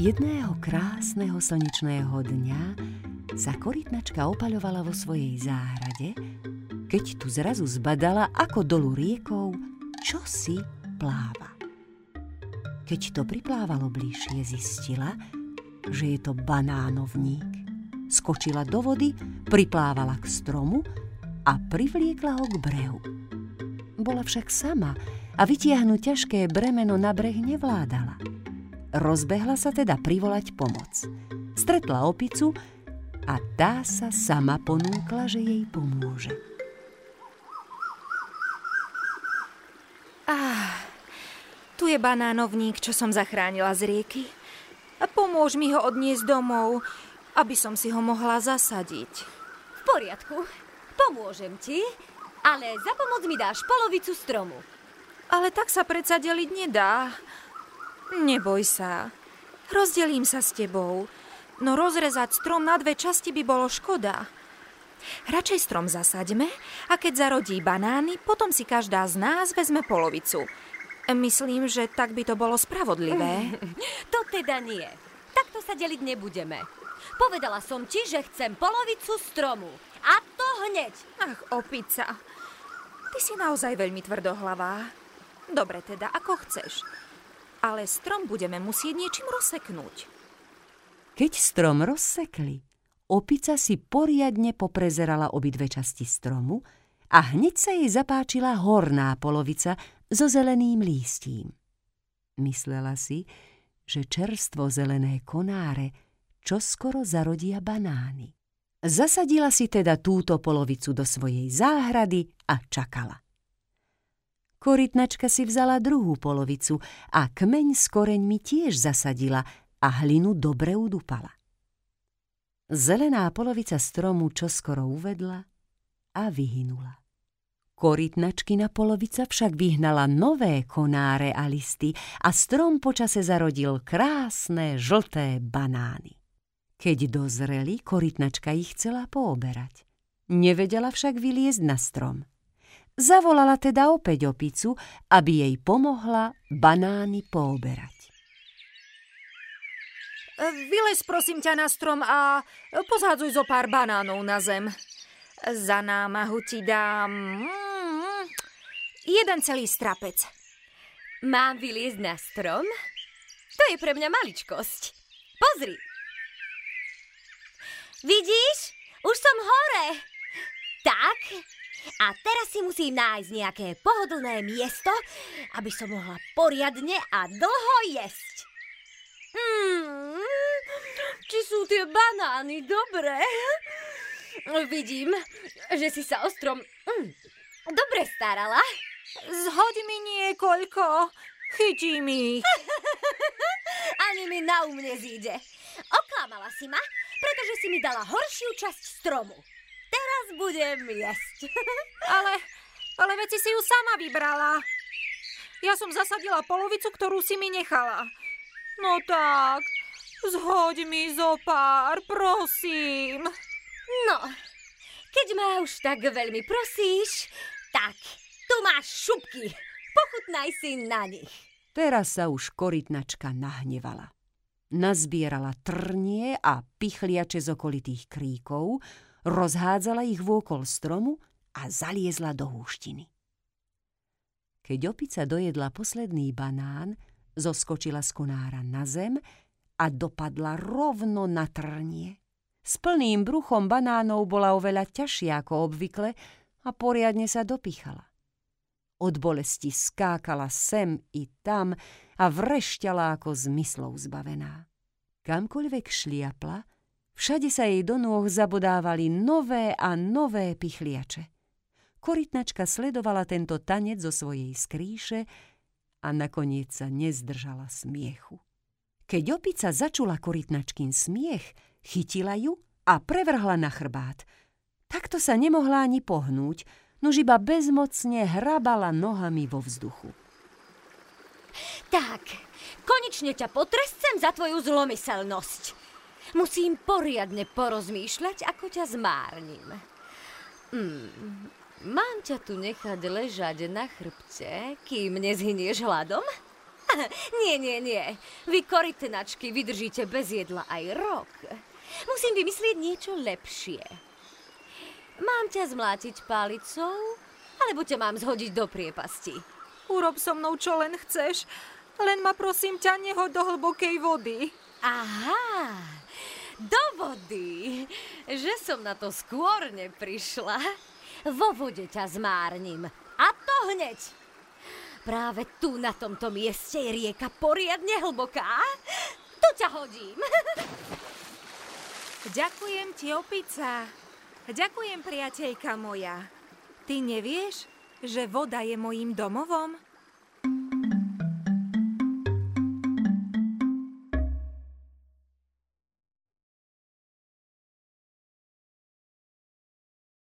Jedného krásneho slnečného dňa sa korytnačka opaľovala vo svojej záhrade, keď tu zrazu zbadala, ako dolu riekou čosi pláva. Keď to priplávalo bližšie, zistila, že je to banánovník. Skočila do vody, priplávala k stromu a privliekla ho k brehu. Bola však sama a vytiahnuť ťažké bremeno na breh nevládala. Rozbehla sa teda privolať pomoc. Stretla opicu a tá sa sama ponúkla, že jej pomôže. Ah, tu je banánovník, čo som zachránila z rieky. A pomôž mi ho odniesť domov, aby som si ho mohla zasadiť. V poriadku, pomôžem ti, ale za pomoc mi dáš polovicu stromu. Ale tak sa predsa deliť nedá. Neboj sa. Rozdelím sa s tebou. No rozrezať strom na dve časti by bolo škoda. Radšej strom zasaďme a keď zarodí banány, potom si každá z nás vezme polovicu. Myslím, že tak by to bolo spravodlivé. to teda nie. Takto sa deliť nebudeme. Povedala som ti, že chcem polovicu stromu. A to hneď. Ach, opica. Ty si naozaj veľmi tvrdohlavá. Dobre teda, ako chceš ale strom budeme musieť niečím rozseknúť. Keď strom rozsekli, opica si poriadne poprezerala obidve časti stromu a hneď sa jej zapáčila horná polovica so zeleným lístím. Myslela si, že čerstvo zelené konáre čoskoro zarodia banány. Zasadila si teda túto polovicu do svojej záhrady a čakala. Korytnačka si vzala druhú polovicu a kmeň s koreňmi tiež zasadila a hlinu dobre udupala. Zelená polovica stromu čoskoro uvedla a vyhynula. Korytnačkina polovica však vyhnala nové konáre a listy a strom počase zarodil krásne žlté banány. Keď dozreli, korytnačka ich chcela pooberať. Nevedela však vyliezť na strom. Zavolala teda opäť opicu, aby jej pomohla banány pooberať. Vylez prosím ťa na strom a pozhádzuj zo pár banánov na zem. Za námahu ti dám mm, jeden celý strapec. Mám vyliezť na strom? To je pre mňa maličkosť. Pozri. Vidíš? Už som hore. Tak, a teraz si musím nájsť nejaké pohodlné miesto, aby som mohla poriadne a dlho jesť. Hmm, či sú tie banány dobré? Vidím, že si sa ostrom mm, dobre starala. Zhoď mi niekoľko, chytím ich. Ani mi na um nezíde. Oklamala si ma, pretože si mi dala horšiu časť stromu. Teraz budem jesť. ale, ale veci si ju sama vybrala. Ja som zasadila polovicu, ktorú si mi nechala. No tak, zhoď mi zo pár, prosím. No, keď ma už tak veľmi prosíš, tak tu máš šupky. Pochutnaj si na nich. Teraz sa už korytnačka nahnevala. Nazbierala trnie a pichliače z okolitých kríkov, rozhádzala ich vôkol stromu a zaliezla do húštiny. Keď opica dojedla posledný banán, zoskočila z konára na zem a dopadla rovno na trnie. S plným bruchom banánov bola oveľa ťažšia ako obvykle a poriadne sa dopichala. Od bolesti skákala sem i tam a vrešťala ako zmyslov zbavená. Kamkoľvek šliapla, Všade sa jej do nôh zabodávali nové a nové pichliače. Korytnačka sledovala tento tanec zo svojej skríše a nakoniec sa nezdržala smiechu. Keď opica začula korytnačkin smiech, chytila ju a prevrhla na chrbát. Takto sa nemohla ani pohnúť, nož iba bezmocne hrabala nohami vo vzduchu. Tak, konečne ťa potrescem za tvoju zlomyselnosť. Musím poriadne porozmýšľať, ako ťa zmárnim. Hmm, mám ťa tu nechať ležať na chrbte, kým nezhynieš hladom? Nie, nie, nie. Vy korytnačky vydržíte bez jedla aj rok. Musím vymyslieť niečo lepšie. Mám ťa zmlátiť palicou, alebo ťa mám zhodiť do priepasti? Urob so mnou, čo len chceš. Len ma prosím ťa, neho do hlbokej vody. Aha, do vody. Že som na to skôr neprišla. Vo vode ťa zmárnim. A to hneď. Práve tu na tomto mieste je rieka poriadne hlboká. Tu ťa hodím. Ďakujem ti, opica. Ďakujem, priateľka moja. Ty nevieš, že voda je mojím domovom?